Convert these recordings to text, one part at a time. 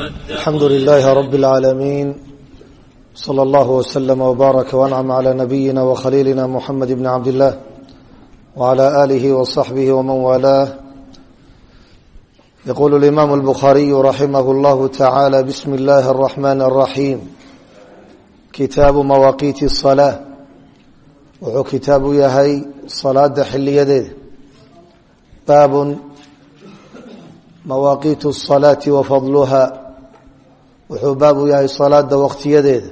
alxamdu لlh rb العaalamiin slى اllah وslm وbaarak وancm عlى nabiyina وkhaliilina mxamed bn cabd الlah وعlى آlih وصaxbih wman walaah yqul اimam الbkhariyu raximah اllah taعalى bsm اllahi الرaحman الرaحيim kitaabu mawaaqiiti الصلاة wuxuu kitaabu yahay salaada xiliyadeeda baab mawaaqiit الصalaaةi wafadluha wuxuu baab u yahay salaada waqtiyadeeda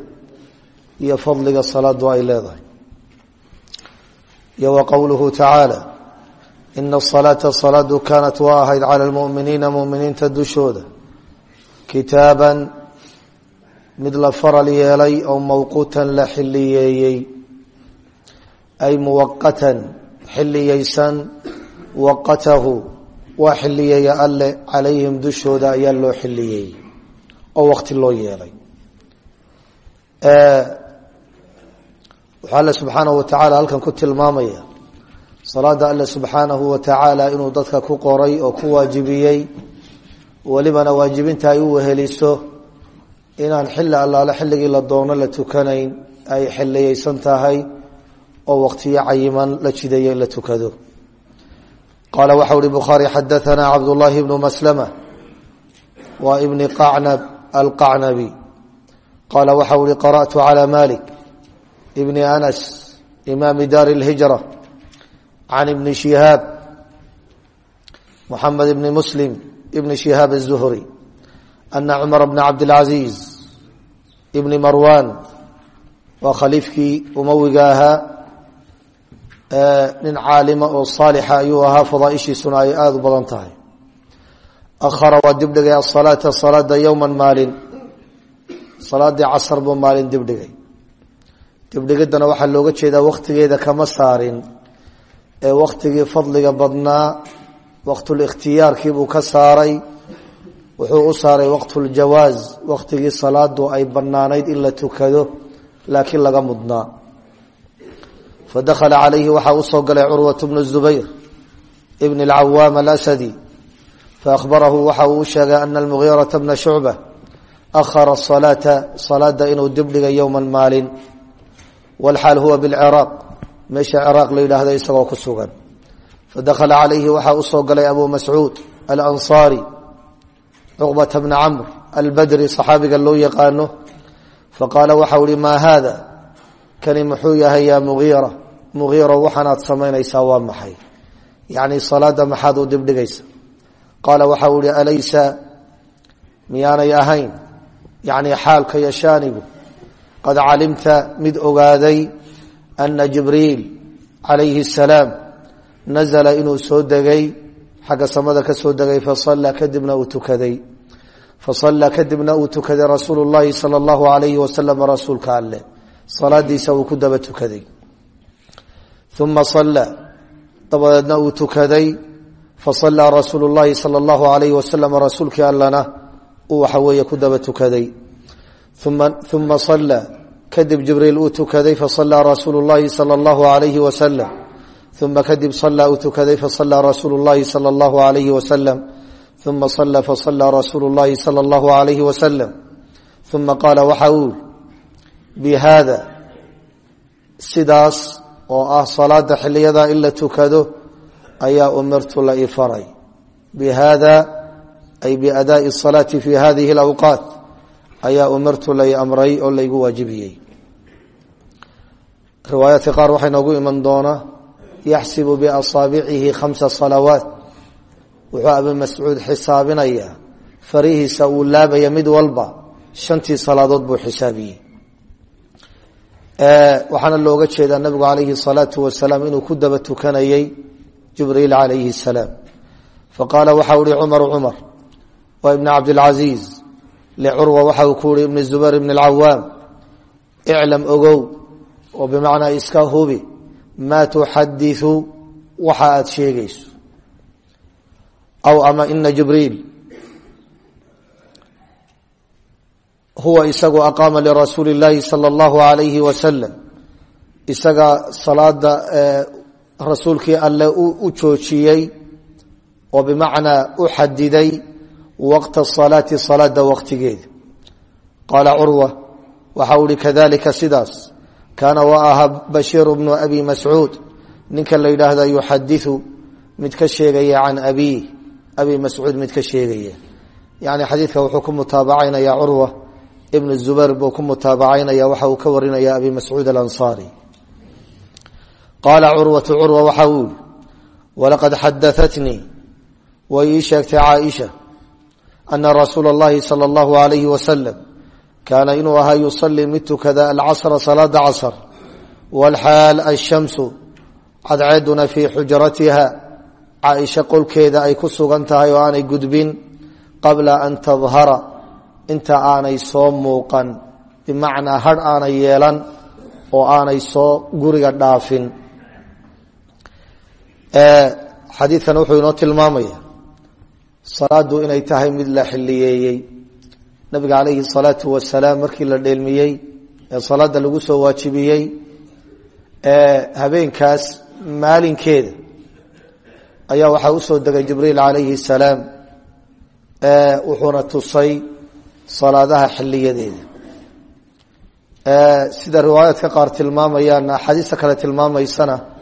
iyo fadliga salaadu ay leedahay. Iyo wa qowluhu tacaala ina asalaata salaadu kaanat waa ahayd cala lmuminiina muminiinta dushooda. Kitaaban mid la faral yeelay oo mawquutan la xiliyeeyey ay muwaqatan xiliyeysan waqatahu waa xiliyeeya alle calayhim dushooda ayaa loo xiliyeeyey oo wakti loo yeelay. Wuxuu alle subxaanahu wa tacaala halkan ku tilmaamaya salaada alle subxaanahu wa tacaala inuu dadka ku qoray oo ku waajibiyey welibana waajibinta ay u weheliso inaan xilli allaale xilligii la doono la tukanayn ay xiliyeysan tahay oo waktiyo cayiman la jideeyo in la tukado. Qaala waxau hi bukhaari xadaanaa cabdullaahi bnu maslama waa ibni qacnab alqacnabi qaala waxau ihi qara'tu calى malik bni anas imaami daari اlhijra can ibni shihaab muxamed bni muslim ibni shihaab الzuhri ana cumar bna cabdاlcaziiz ibni marwan waa khaliifkii umowiga ahaa nin caalima oo saalixa ayuu ahaa fadaaishiisuna ay aada u badan tahay ahara waa dibdhigay asalaata salaada yowma maalin salaadii casar buu maalin dibdhigay dibdhigiddana waxaa looga jeedaa wakhtigeeda kama saarin ee wakhtigii fadliga badnaa waqtulikhtiyaarkiibuu ka saaray wuxuu u saaray waqtuljawaaz wakhtigii salaadu ay banaanayd in la tukado laakiin laga mudnaa fadakhala calayhi waxaa u soo galay curwat bnu zubayr ibn alcawaam alasadi faahbarahu waxa uu u sheegay ana almugiirata bna shucba ahara salaata salaada inuu dibdhigay yowma maalin walxaal huwa bilciraaq meesha ciraaq la yidhaahdo isagoo ku sugan fadakhala calayhi waxaa u soo galay abu mascuud alansaari cuqbata bna camr albadri saxaabiga loo yaqaano faqaala waxau ihi maa haada kani muxuu yahay yaa mugiira mugiiro waxaanaad samaynaysaa u qaala waxau ihi alaysa? Miyaanay ahayn. Yacni xaalka yashaanigu qad calimta mid ogaaday ana jibriil calayhi asalaam nazala inuu soo degay xagga samada ka soo degay fasallaa kadibna uu tukaday. Fasallaa kadibna uu tukaday rasuulu llahi sala allahu alayhi wasalam rasuulka alleh salaadiisa uu ku daba tukaday. Uma salla dabadeedna tukaday fasallaa rasuulu llahi sala allahu alayhi wasalam rasuulkii allana uu waxa weeye ku daba tukaday uma salla kadib jibriil uu tukaday fasallaa rasuulu llahi sala allahu alayhi wasalam uma kadib sallaa uu tukaday fasallaa rasuulu llahi sala allahu alayhi wasalam uma salla fasallaa rasuulu llahi sala allahu alayhi wasalam uma qaala waxa uu bi haada sidaas oo ah salaada xiliyada in la tukado ayaa umirtu la ii faray. Bi haada ay biadaai salaati fi hadihi alawqaat ayaa umirtu lay amray oo laygu waajibiyey. Riwaayaadka qaar waxay noogu iman doonaa yaxsibu biasaabicihi khamsa salawaat. Wuxuu abi mascuud xisaabinayaa farihiisa uu laabaya mid walba shantii salaadood buu xisaabiyey. Waxaana looga jeedaa nabigu calayhi salaatu wasalaam inuu ku daba tukanayey jibriil calayhi salaam faqaala waxau ihi cumaru cumar waa ibn cabdilcaziiz licurwa waxa uu ku yihi ibn zubayr ibn alcawaam iclam ogow oo bimacnaa iska hubi maa tuxadiu waxa aad sheegayso aw ama ina jibriil huwa isagu aqaama lirasuuli اllaahi salى اllahu alayhi wasalam isaga salaada rasuulkii alle u joojiyey oo bimacnaa u xadiday waqta salaati salaada waqtigeeda qaala curwa waxa uu ihi kadalika sidaas kaana wa ahaa bashiiru bnu abi mascuud ninka la yidhaahda yuxadiu mid ka sheegaya can abi abi mascuud mid ka sheegaya. Yani xadiidka wuxuu ku mutaabacaynaya curwa ibn zubayr buu ku mutaabacaynaya waxa uu ka warinaya abi mascuud alansaari qaala curwatu curwa waxa uu yihi walaqad xadaatnii way ii sheegtay caaisha ana rasuula اllahi sala اllahu alayhi wasalam kaana inuu ahaa yusalii mid tukada alcasra salaada casr walxaal ashamsu cadceeduna fii xujratiha caaisha qolkeeda ay ku sugan tahay oo aanay gudbin qabla an tadhara inta aanay soo muuqan bimacnaa hadh aanay yeelan oo aanay soo guriga dhaafin xadiidkan wuxuu inoo tilmaamaya salaadu inay tahay mid la xiliyeeyey nabiga calayhi salaatu wasalaam markii la dheelmiyey ee salaada lagu soo waajibiyey habeenkaas maalinkeeda ayaa waxaa u soo degay jibriil calayhi salaam wuxuuna tusay salaadaha xiliyadeeda sida riwaayaadka qaar tilmaamayaan axaadiista kale tilmaamaysana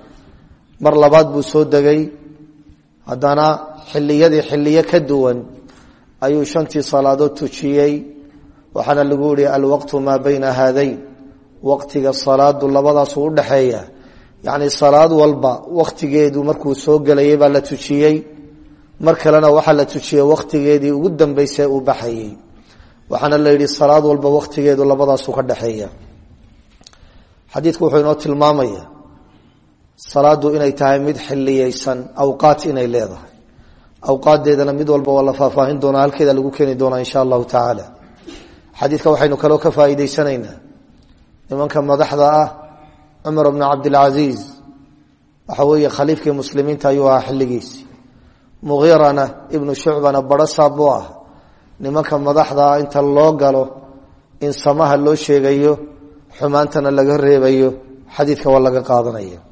mar labaad buu soo degay. Haddana xiliyadii xiliyo ka duwan ayuu shantii salaadood tujiyey waxaana lagu yihi alwaqtu maa bayna haadayn waqtiga salaadu labadaasu udhaxeeya yacni salaad walba waktigeedu markuu soo gelayay baa la tujiyey. Mar kalena la tujiyey wakhtigeedii ugu dambeysay uu baxayey waxaana la yidhi salaad walba wakhtigeedu labadaasu ka dhexeeya xadiidku wuxuu inoo tilmaamaya salaadu inay tahay mid xiliyeysan awqaat inay leedahay. Awqaadeedana mid walba waa la faahfaahin doonaa halkeeda lagu keeni doonaa insha allahu tacaala. Xadiidka waxaynu kaloo ka faa'iideysanaynaa nimanka madaxda ah cumar bnu cabdilcasiis waxa weeye khaliifkii muslimiinta ayuu ahaa xilligiisi mugiirana ibnu shucbana barasaab buu ah nimanka madaxdaa inta loo galo in samaha loo sheegayo xumaantana laga reebayo xadiidka waa laga qaadanaya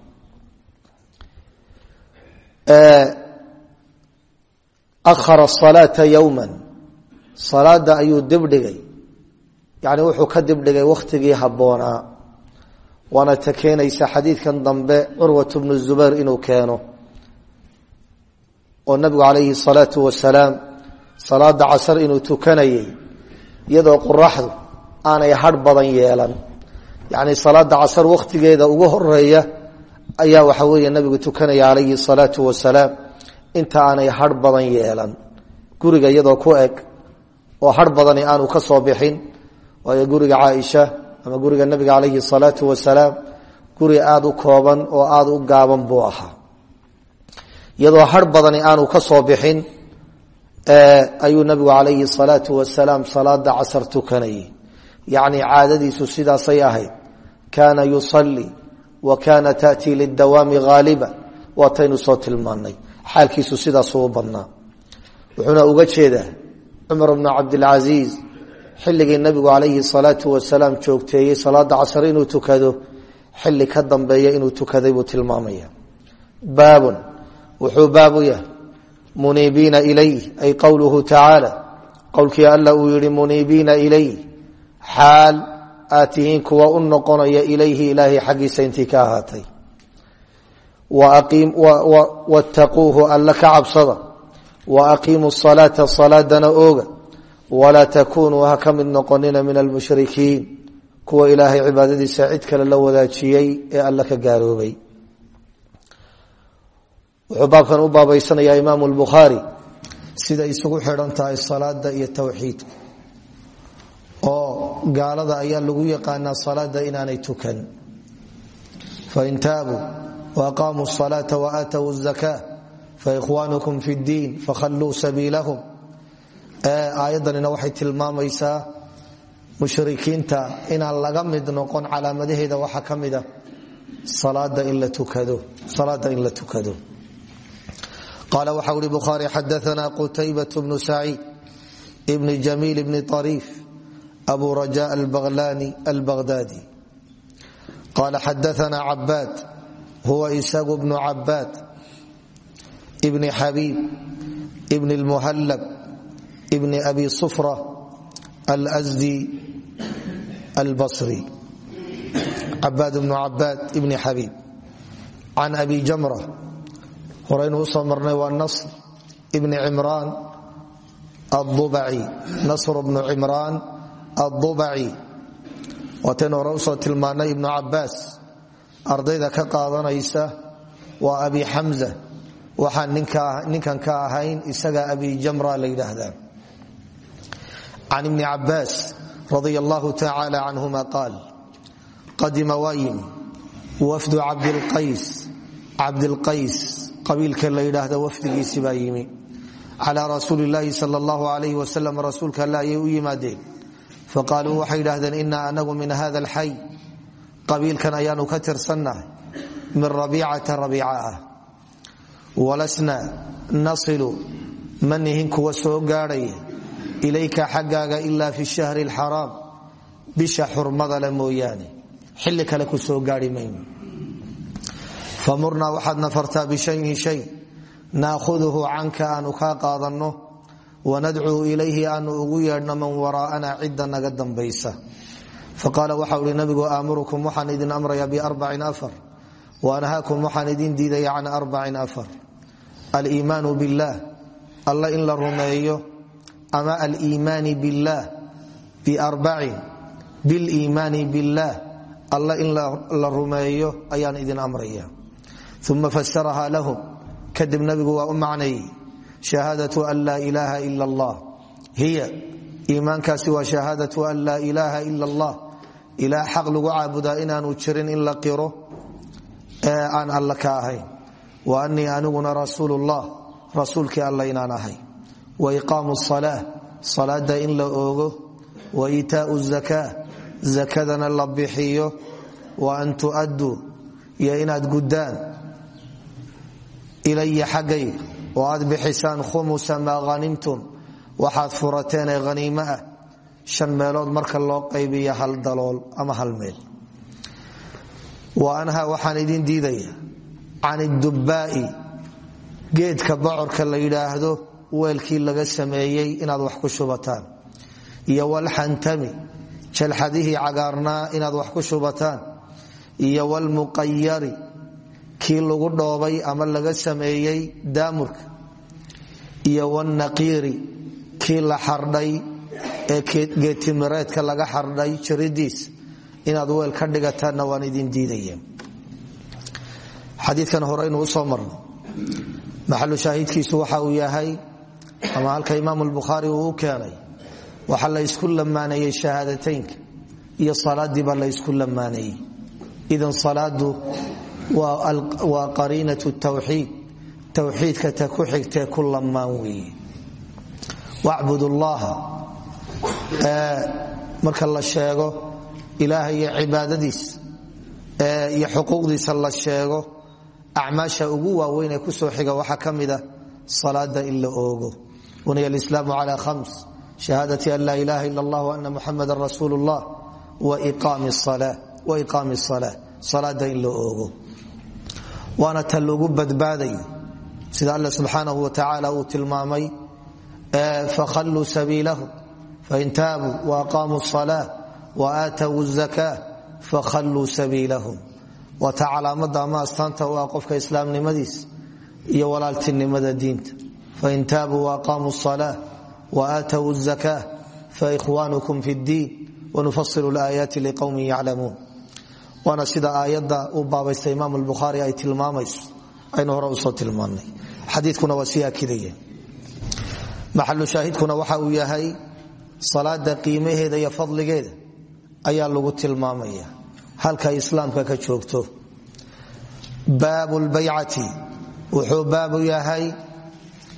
akhara salaata yowma salaada ayuu dibdhigay yani wuxuu ka dibdhigay wakhtigii habboonaa waana ta keenaysa xadiidkan dambe curwat bnu zubayr inuu keeno oo nabigu calayhi salaatu wasalaam salaada casar inuu tukanayey iyadoo qoraxdu aanay hadh badan yeelan yacni salaada casar wakhtigeeda ugu horreeya ayaa waxa weeye nabigu tukanaya calayhi salaatu wasalaam inta aanay hadh badan yeelan. Guriga iyadoo ku eg oo hadh badani aanu ka soo bixin waayo guriga caaisha ama guriga nabiga calayhi salaatu wasalaam guri aada u kooban oo aada u gaaban buu ahaa. Iyadoo har badani aanu ka soo bixin ayuu nabigu calayhi salaatu wasalaam salaada casar tukanayay. Yacni caadadiisu sidaasay ahayd. Kaana yusalii wa kaana taأtii lidawaami haaliba waataynu soo tilmaanay xaalkiisu sidaasuu u badnaa wuxuuna uga jeedaa cumar bnu cabdilcasiis xilligii nabigu calayhi salaatu wasalaam joogteeyey salaada casar inuu tukado xili ka dambeeya inuu tukaday buu tilmaamaya baabun wuxuu baab u yahay muniibiina ilayh ay qowluhu tacaala qowlkii alla uu aad tihiin kuwa u noqonaya ilayhi ilaahay xaggiisa intii ka ahaatay. Wattaquuhu alla ka cabsada. Wa aqiimu salaata salaadana ooga. Walaa takunuu ha ka mid noqonina min almushrikiin. Kuwa ilaahay cibaadadiisa cid kale la wadaajiyey ee alla ka gaaroobay wuxuu baabkan u baabaysanayaa imaamu lbukhaari sida isugu xidhan tahay salaada oo gaalada ayaa lagu yaqaanaa salaada inaanay tukan. Fain taabuu waaqaamuu salaata waaatawu zaka faikhwaanukum fi ddiin fakhalluu sabiilahum. Aayaddanina waxay tilmaamaysaa mushrikiinta inaan laga mid noqon calaamadaheeda waxaa ka mida salaada in la tukado qala waxa ui bukhaari xadaana qutaybat bnu saciid bni jamiil bni abu raja albaqlani albaqhdadi qala xadaana cabaad huwa isagu bnu cabaad bni xabiib bni lmuhallab bni abi sufra alsdi albasri cabaad bnu cabaad ibni xabiib can abi jamra horaynu u soo marnay waa nasr ibni cimraan adubaci nasr bnu cimraan addubaci waataynu hore u soo tilmaanay ibnu cabaas ardayda ka qaadanaysa waa abi xamza waxaan ninkan ka ahayn isaga abi jamra la yidhaahdaa can ibni cabaas radia allahu tacaala canhuma qaal qadima waa yimi wafdu cabdilqays cabdilqays qabiilka la yidhaahda wafdigiisi baa yimi calaa rasuuli llaahi sal allahu alayh wasalam rasuulka alle ayay u faqaaluu waxay yidhahdeen inaa anagu min hada alxay qabiilkan ayaanu ka tirsannahay min rabiicata rabiica ah walasna nasilu ma nihin kuwa soo gaadhaya ilayka xaggaaga ilaa fi shahri alxaraam bisha xurmada le mooyaane xilli kale ku soo gaari mayno famurnaa waxaad nafartaa bishayin aanu kaa qaadanno wanadcuu ilayhi aanu ugu yeedhno man waraa'ana cidda naga dambaysa faqaala waxau ihi nabigu aamurukum waxaan idin amraya biarbacin afar waanhaakum waxaan idin diidaya can arbacin afar aliimaanu billaah alla in la rumeeyo ama aliimaani billaah biarbacin biliimaani billaah alla in la rumeeyo ayaan idin amraya shahaadatu an laa ilaaha ila allah. Hiya iimaankaasi waa shahaadatu an laa ilaaha ila allah. Ilaa xaq lagu caabudaa inaanu jirin in la qiro aan alla ka ahayn wa anii aniguna rasuulullah rasuulkii alla inaan ahay. Wa iqaamu salaa salaada in la oogo. Wa iitaau zakaa zakadana la bixiyo. Wa an tu'adduu iyo inaad guddaan ilaya xaggay oo aad bixisaan khumusa maa hanimtum waxaad furateen ee haniimo ah shan meelood marka loo qaybiya hal dalool ama hal meel wa anhaa waxaan idin diidaya can idubbaa'i geedka bocorka la yidhaahdo weelkii laga sameeyey inaad wax ku shubataan iyo walxantami jalxadihii cagaarnaa inaad wax ku iyo walmuqayari kii lagu dhoobay ama laga sameeyey daamurka iyo wnaqiiri kii la xardhay ee geetimireedka laga xardhay jiridiis inaad weel ka dhigataanna waan idin diidaya xadiikan horeynu u soo marno maxalu shaahidkiisu waxa uu yahay ama halka imaam bukhaari uu keenay waxaa la ysku lamaaneeyey shahaadateynka iyo salaadiiba la ysku lamaaneeyey idan salaadu waa qariinat tawxiid towxiidka ta ku xigtee ku lamaan weeye wacbud llaha marka la sheego ilaahay iyo cibaadadiis. Iyo xuquuqdiisa la sheego acmaasha ugu waaweyn ee ku soo xiga waxaa ka mida salaada in la oogo. Buniya alislaamu cala hams shahaadati an laa ilaha ila allah ana muxamada salaada in la oogo waana ta lagu badbaadayo sida alla subxaanahu wa tacaala uu tilmaamay fakhalluu sabiilahum fain taabuu waaqaamuu salaa wa aatawu zaka fakhalluu sabiilahum waata calaamada ama astaanta u ah qofka islaamnimadiis iyo walaaltinimada diinta. Fain taabuu waaqaamuu salaa wa aatawu zaka faikhwanukum fi ddiin wanufasilu laayaati liqowmin yaclamuun waana sida aayadda u baabaysta imaam bukhaari ay tilmaamayso. Aynu hore u soo tilmaanay xadiikuna waa sii akidaya maxalu shaahidkuna waxa uu yahay salaada qiimaheeda iyo fadligeeda ayaa lagu tilmaamaya. Halka islaamka ka joogto. Baabu lbaycati wuxuu baabu yahay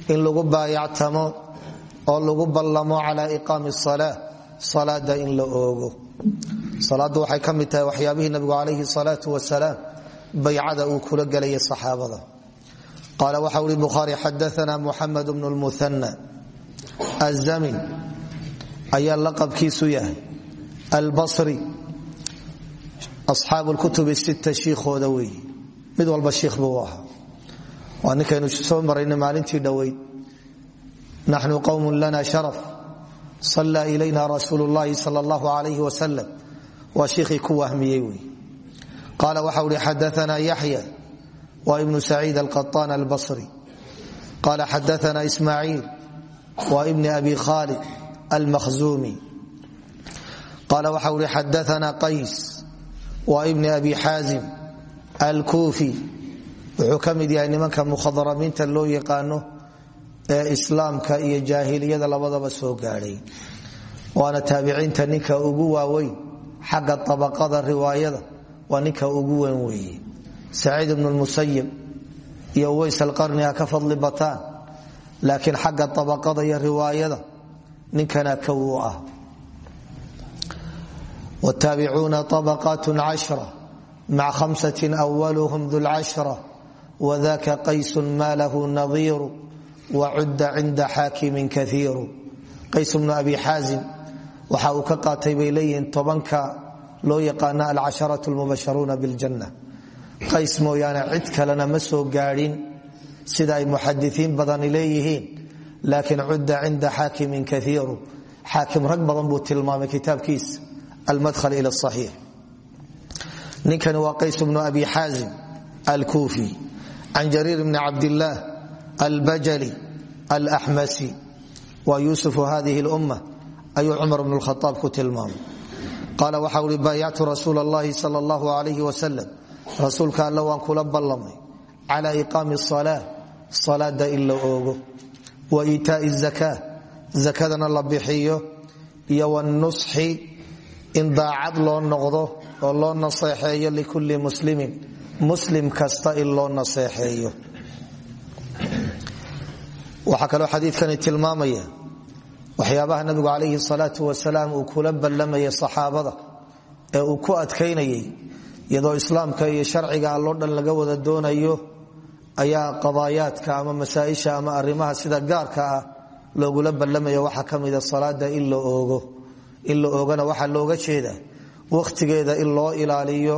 in lagu baayactamo oo lagu ballamo cala iqaami salaa salaada in la oogo salaaddu waxay ka mid tahay waxyaabihii nabigu calayhi salaau wasalaam baycada uu kula gelaya saxaabada. Qaala waxa uri bukhaari xadaana muxamed bnu lmuhana azamin ayaa laqabkiisu yahay. Albasri asxaabu lkutub sita shiikhooda weeye mid walba shiikh buu ahaa. Waa soo marayna maalintii dhoweyd. Naxnu qowm lana sharaf. Sallaa ilayna rasuulu llahi sal allahu alayh waa shiikhii ku wahmiyey wey. Qaala waxa uhi xadaana yaxya wa ibnu saciid alqaطaan albasri. Qaala xadaana ismaaciil wa ibni abi khalid almakhzumi qaala waxa uhi xadaana qays wa ibni abi xaazim alkuufi. Wuxuu ka mid yahay nimanka mukhadaramiinta loo yaqaano ee islaamka iyo jaahiliyada xagga abaqada riwaayada waa ninka ugu weyn weeye. Saciid ibnu lmusayib iyo uways alqarni ha ka fadli bataan laakiin xagga abaqada iyo riwaayada ninkana kow u ah. Wtaabicuuna abaqaat cashra mac hamsati awalhm du lcashra wadaka qaysu ma lahu nadiiru wacudda cinda xaakimin kaiiru qays bnu abi xaazim waxa uu ka qaatay bay leeyihiin tobanka loo yaqaana alcasharatu lmubasharuuna biljanna. Qays mooyaane cid kalena ma soo gaadhin sida ay muxadiiin badani leeyihiin. Laakiin cudda cinda xaakimin kaiiru xaakim rag badan buu tilmaamay kitaabkiisa almadhal ila saxiix ninkani waa qays bnu abi xaazim alkuufi can jariir bni cabdillaah albajali alaxmasi waa yuusufu hadihi lumma ayuu cumar bnu khaaab ku tilmaamay. Qaala waxa uhi baayactu rasuul allahi sal allahu alayh wasalam rasuulka alle waan kula ballamay. Cala iqaami salaa salaada in la oogo. Wa iitaai zaka zakadana la bixiyo. Iyo wanusxi in daacad loo noqdo oo loo naseexeeyo likulli muslimin. Muslim kasta in loo naseexeeyo. Waxaa kaloo tilmaamaya waxyaabaha nabigu calayhi salaatu wasalaam uu kula ballamayay saxaabada ee uu ku adkaynayay iyadoo islaamka iyo sharciga alloo dhan laga wada doonayo ayaa qadaayaadka ama masaaisha ama arimaha sida gaarka ah loogula ballamaya waxaa ka mida salaada in oogo. In oogana waxaa looga jeeda wakhtigeeda in loo ilaaliyo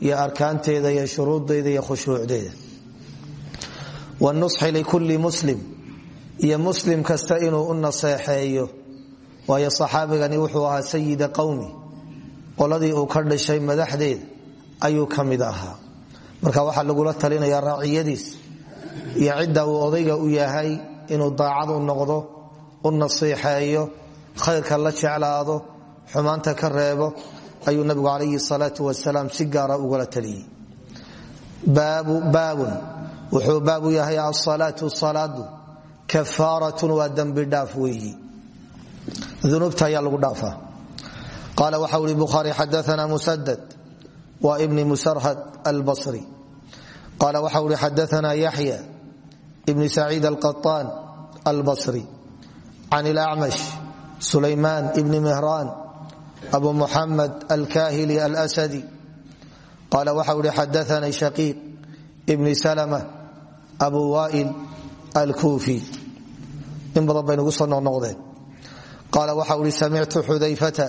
iyo arkaanteeda iyo shuruuddeeda iyo khushuucdeeda. Wanusxi likulli muslim iyo muslim kasta inuu u naseexeeyo. Waayo saxaabigani wuxuu ahaa sayida qowmi qoladii uu ka dhashay madaxdeeda ayuu ka ahaa. Marka waxaa lagula talinaya raaciyadiis iyo cidda uu odayga u yahay inuu daacad u noqdo u nasiixeeyo khayrka la jeclaado xumaanta ka reebo ayuu nabigu calayhi salaatu wasalaam si gaara ugala taliyey. Baabun. Wuxuu baabu yahay asalaatu salaadu kafaaratun waa dembi dhaaf weeyi. Unuubta ayaa lagu dhaafaa qaala waxau ihi bukhaari xadaana musadad wa ibni musarhad albasri. Qaala waxau ihi xadaana yaxya ibni saciid alqaطaan albasri. Can ilacmash sulaymaan ibni mihraan abu muxamed alkahili alsadi qaala waxau ihi xadaanii shaqiiq ibni salma abu wail alkuufi in badan bay nugu soo noqnoqdeen qaala waxa uhi samictu xudayfata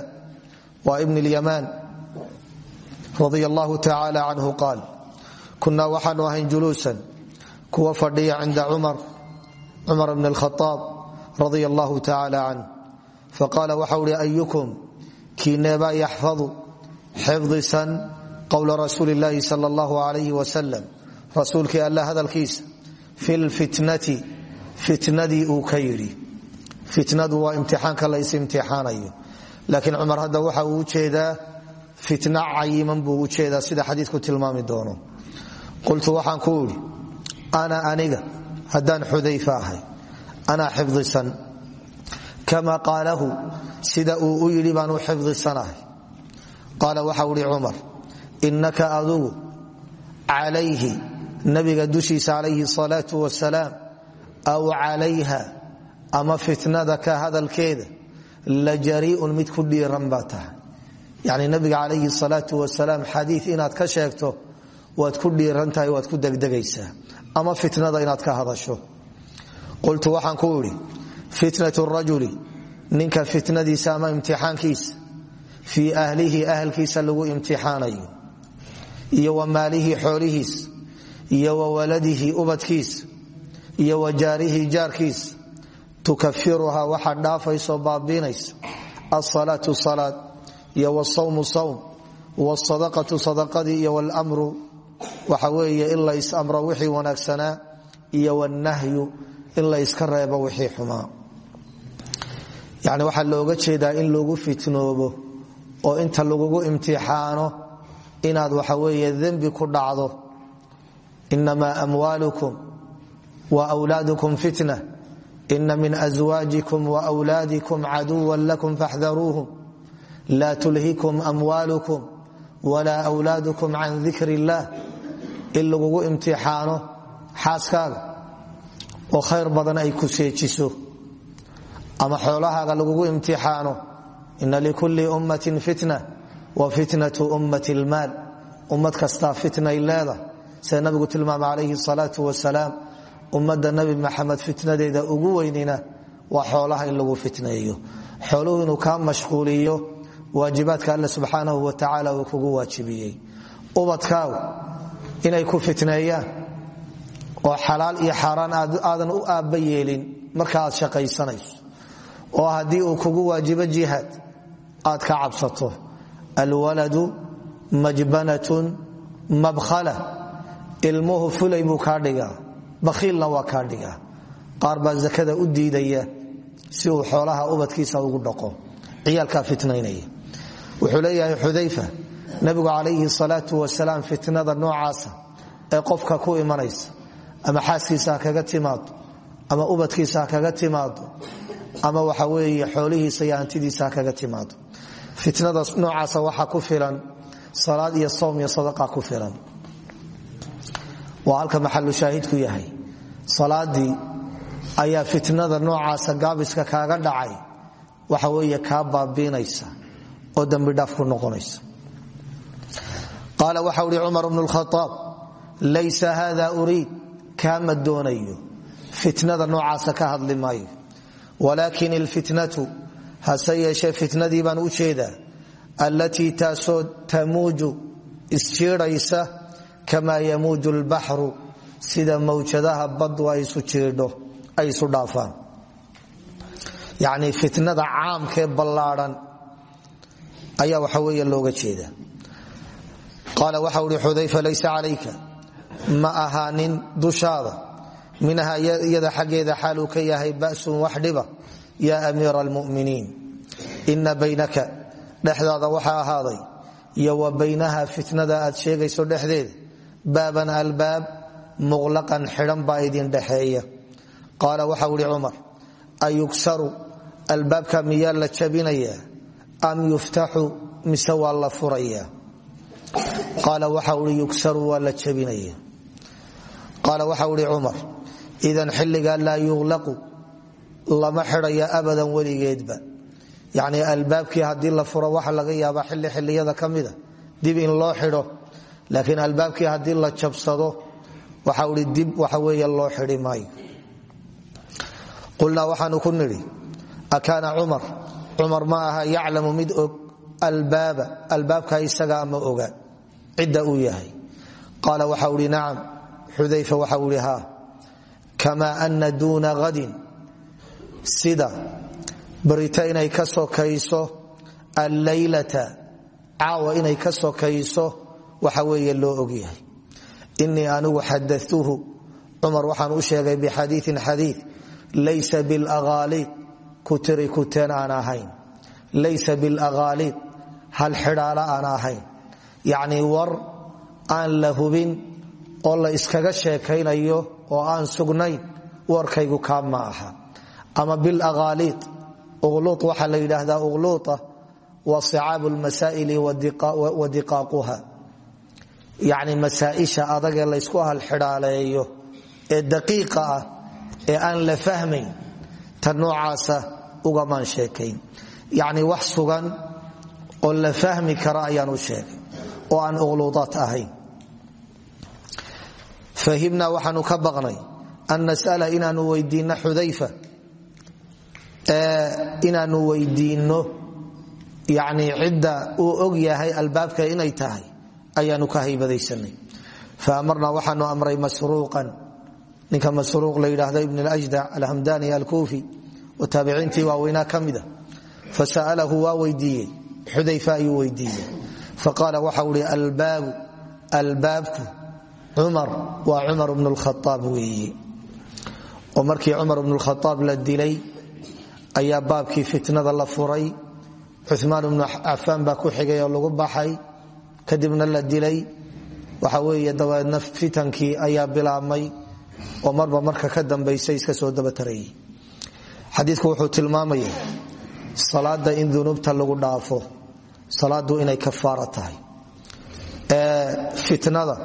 wa ibn اlyamaan radia allahu tacaala canhu qaal kunaa waxaanu ahayn juluusan kuwa fadhiya cinda cumar cumar bn اlkhaaab radia allahu tacaala canh faqaala waxa uhi ayukum kiineebaa yaxfadu xifdisan qowla rasuuli اllahi sal اllahu alayh wasalam rasuulkii alla hadalkiisa fi lfitnati fitnadii uu ka yidhi. Fitnadu waa imtixaanka lays imtixaanayo. Laakiin cumar hadda waxa uu u jeedaa fitna cayiman buu u jeedaa sida xadiidku tilmaami doono. Qultu waxaan ku idhi ana aniga haddaan xudayfa ahay xifdisan. Kama qaalahu sida uu u yidhi baan u xifdisanahay qaala waxau ihi cumar innaka adugu calayhi nabiga dushiisa calayhi salaau wasalaam aw calayha ama fitnada ka hadalkeeda la jariiun mid ku dhiiran baa yani nabiga calayhi salaau wasalaam xadii inaad ka sheegto waad ku dhiiran tahay waad ku degdegaysaa. Ama fitnada inaad ka hadasho. Qultu waxaan ku idhi fitnat rajuli ninka fitnadiisa ama imtixaankiisa fii ahlihi ahalkiisa lagu imtixaanayo iyo wa maalihi xoolihiis iyo wa waladihi ubadkiisa iyo wa jaarihi jaarkiisa tukafiruhaa waxaa dhaafayso baabiinaysa. Asalaatu salaad iyo wsawmu sawm wsadaqatu sadaqadii iyo wlmru waxa weeye in la is-amro wixii wanaagsanaa iyo wannahyu in la yska reebo wixii xumaa. Yani waxaa looga jeedaa in lagu fitnoobo oo inta lagugu imtixaano inaad waxa weeye dembi ku dhacdo. Inamaa amwaalukum wa wlaadukum fitna ina min aswaajikum wwlaadikum caduwan lakum faxdaruuhum laa tulhikum amwaalukum walaa wlaadukum can dikr illah in lagugu imtixaano xaaskaaga oo khayr badan ay ku seejiso ama xoolahaaga lagugu imtixaano ina likulli ummatin fitna wa fitnatu ummati lmaal ummad kastaa fitnay leedahay sida nabigu tilmaama calayhi salaatu wasalaam ummadda nabi maxamed fitnadeeda ugu weynina waa xoolaha in lagu fitneeyo. Xooluhu inuu kaa mashquuliyo waajibaadka alle subxaanahu wa tacaala uu kugu waajibiyey. Ubadkaagu inay ku fitneeyaan oo xalaal iyo xaaraan aadan u aabba yeelin marka aad shaqaysanayso. Oo haddii uu kugu waajibo jihaad aad ka cabsato. Alwaladu majbanatun mabkhala ilmuhu fulay buu kaa dhigaa bakhiilna waa kaa dhigaa. Qaar baa zakada u diidaya si uu xoolaha ubadkiisa ugu dhaqo. Ciyaalkaa fitnaynaya. Wuxuu leeyahay xudayfa nabigu calayhi salaatu wasalaam fitnada noocaasa ee qofka ku imanaysa ama xaaskiisa ha kaga timaado ama ubadkiisa kaga timaado ama waxa weeye xoolihiisa iyo kaga timaado. Fitnada noocaasa waxaa ku filan salaad iyo sowm iyo sadaqa ku filan waa halka maxalu shaahidku yahay. Salaadii ayaa fitnada noocaasa gaabiska kaaga dhacay. Waxa weeye kaa baabiinaysa oo dembidhaaf ku noqonaysa. Qaala waxa uhi cumar bnu lkhaaab laysa hada uriid. Kaama doonayo. Fitnada noocaasa ka hadli maayo. Walaakin ilfitnatu hase yeeshee fitnadii baan u jeedaa allatii taasoo tamuuju isjiidhaysa kamaa yamuuju lbaxru sida mawjadaha badu ay isu jiidho ay isu dhaafaan. Yacnii fitnada caamkee ballaadhan ayaa waxa weeye looga jeeda qaala waxa uhi xudayfa laysa calayka. Ma ahaanin dushaada. Minha iyada xaggeeda xaaluu ka yahay ba'sun wax dhiba. Yaa amiira almuminiin baynaka dhexdaada waxaa ahaaday. Iyo wa baynaha fitnada aad sheegayso dhexdeeda baaban albaab muqlaqan xidhan baa idin dhexeeya qaala waxa uhi cumar ayugsaru albaabka miyaa la jabinayaa? Am yuftaxu mise waa la furaya qaala waxa uhi yugsaru waa la jabinaya qaala waxa uhi cumar idan xilligaa laa yuqlaqu lama xidhaya abadan weligeedba. Yacnii albaabkii haddii la furo waxa laga yaabaa xilli xilliyada dib in loo xidho laakiin albaabkii haddii la jabsado waxa uhi dib waxa weeye loo xidhi maayo. Waxaanu ku nidhi akaana cumar? Cumar ma aha yaclamu mid og albaaba albaabka isaga ama oga. Cidda uu yahay. Qaala waxa uhi nacam. Xudayfa waxa uhi ha kamaa ana duuna hadin sida barita inay ka sokayso alleylata caawa inay ka sokayso waxa weeye loo ogyahay inii anigu xadatuhu cumar waxaan u sheegay bixadiiin xadii laysa bilaqaaliid kutiri kuteen aan ahayn. Laysa bilaqaaliid hal xidhaala aan ahayn. War aan la hubin iskaga sheekaynayo oo aan sugnayn warkaygu kaa ma aha ama bilaqaaliid uqluud waxaa la yidhaahdaa uqluuta wa sicaabu lmasaa'ili wa diqaaquha yacni masaaisha adagee laysku halxidhaaleeyo ee daqiiqa ah ee aan la fahmayn ta noocaasa ugamaan sheekayn. Yacni wax sugan oo la fahmi kara ayaan u sheegay oo aan uqluudaat ahayn. Fahimnaa waxaanu ka baqnay an nas'ala inaanu weydiinno xudayfa inaanu weydiinno yacni cidda uu og yahay albaabka inay tahay ayaanu ka haybadaysanay. Fa amarnaa waxaanu amray masruuqan. Ninka masruuq la yidhaahdo ibn اljdac alhamdani alkuufi oo taabiciintii waaweynaa ka mida fasa'alahu waa weydiiyey. Xudayfa ayuu weydiiyey. Faqaala waxa ui albaabu albaabku cumar waa cumar bnu lkhaaab weeye oo markii cumar bnu lkhaaab la dilay ayaa baabkii fitnada la furay. Cumaan bnu cafaan baa ku xigay lagu baxay kadibna la dilay. Waxa weeye dabeedna fitankii ayaa bilaabmay oo marba marka ka dambaysa iska soo dabatarayay. Xadiidku wuxuu tilmaamaya salaada in dunuubta lagu dhaafo salaadu inay kafaara tahay. Fitnada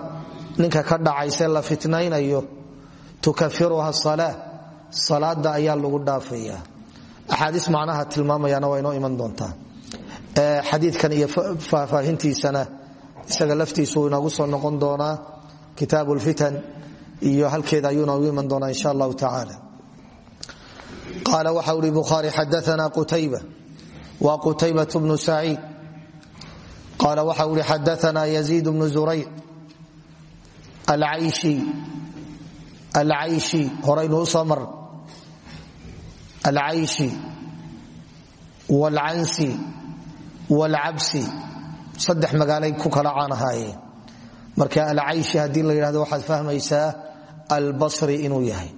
ninka ka dhacayse la fitnaynayo tukafiruha salaa salaada ayaa lagu dhaafaya. Axaadiis macnaha tilmaamayana waa inoo iman doontaa. Xadiidkan iyo faahfaahintiisana isaga laftiisu inoogu soo noqon doonaa kitaabu lfitan iyo halkeeda ayuu inoogu iman doonaa insha allahu tacaala. Qaala waxa uri bukhaari xadaana qutayba. Wa qutaybat bnu saciid. Qaala waxa uri xadaana yaziid bnu zurayc alcayshi. Horaynu u soo mar alcayshi wlcansi wlcabsi saddex magaalay ku kala caanahaayeen marka alcayshi haddii la yidhahdo waxaad fahmaysaa albasri inuu yahay.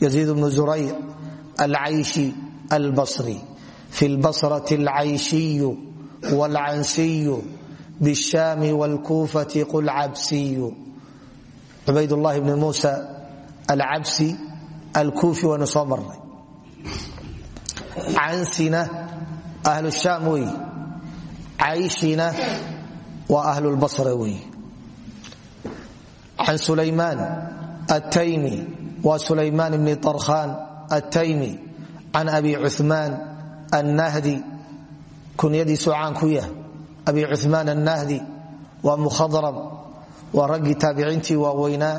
Yaziid bnu zurayc alcayshi albasri. Fi lbasrati alcayshiyu wlcansiyu bshaami wlkuufati qul cabsiyu cubaydulahi bni muusa alcabsi alkuufi waynu soo marnay. Cansina ahlu shaam wey cayshina waa ahlulbasra wey can sulaymaan attaymi waa sulaymaan bni tarkhaan attaymi can abi cuثmaan annahdi kunyadiisu caan ku yah abi cuثmaan annahdi waa mukhadram waa raggii taabiciintii waaweynaa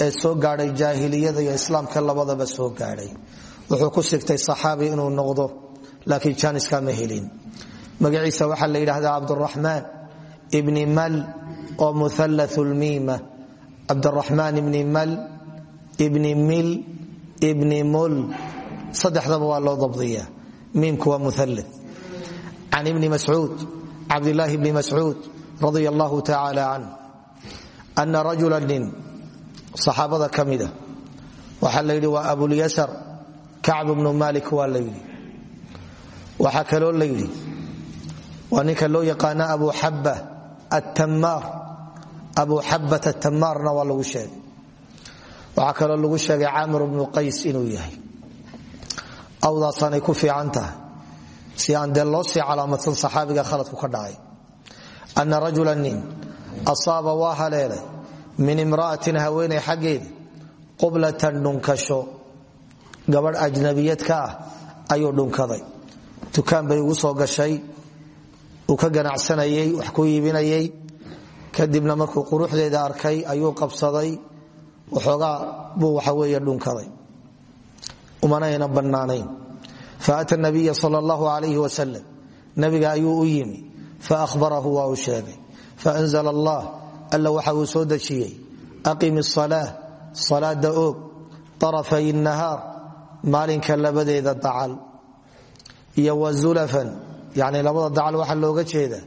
ee soo gaadhay jaahiliyada iyo islaamka labadaba soo gaadhay. Wuxuu ku sigtay magaciisa waxaa la yidhahdaa cabduraxmaan ibni mal oo muhallau lmiima cabduraxmaan ibni mal ibni mil ibni mul. Saddexdaba waa loo dabdiya miimku waa muhall can ibni mascuud cabdilaahi bni mascuud radia allahu tacaala canh ana rajula nin waxaa la yidhi waa abulyasar kacb bnu malik waa la yidhi. Waxaa kaloo la yidhi waa ninka loo yaqaana abu xaba attamaar abu xabat atamaarna waa lagu sheegay. Waxaa kaloo lagu sheegay camr bnu qays inuu yahay. Awdaasaanay ku fiican tahay. Si aan dee sii calaamadsan saxaabiga khaladku ka dhacay. Ana rajula nin asaaba waa haleelay min imra'atin haweeney xaggeeda qublatan dhunkasho. Gabadh ajnabiyad ka ah ayuu dhunkaday. Dukaan bay ugu soo gashay uu ka ganacsanayay wax ku iibinayay kadibna markuu quruxdeeda arkay ayuu qabsaday waxoogaa buu waxaweeye dhunkaday. Umanayna bannaanayn. Fa ata nabiya sal allahu alayhi nabiga ayuu u yimi. Faahbarahu waa uu sheegay. Faanzla allah alla waxa uu soo dejiyey. Aqim asalaa salaada oog arafay nahar maalinka labadeeda dacal. Iyo wazulafan yani labada dacal waxaa looga jeeda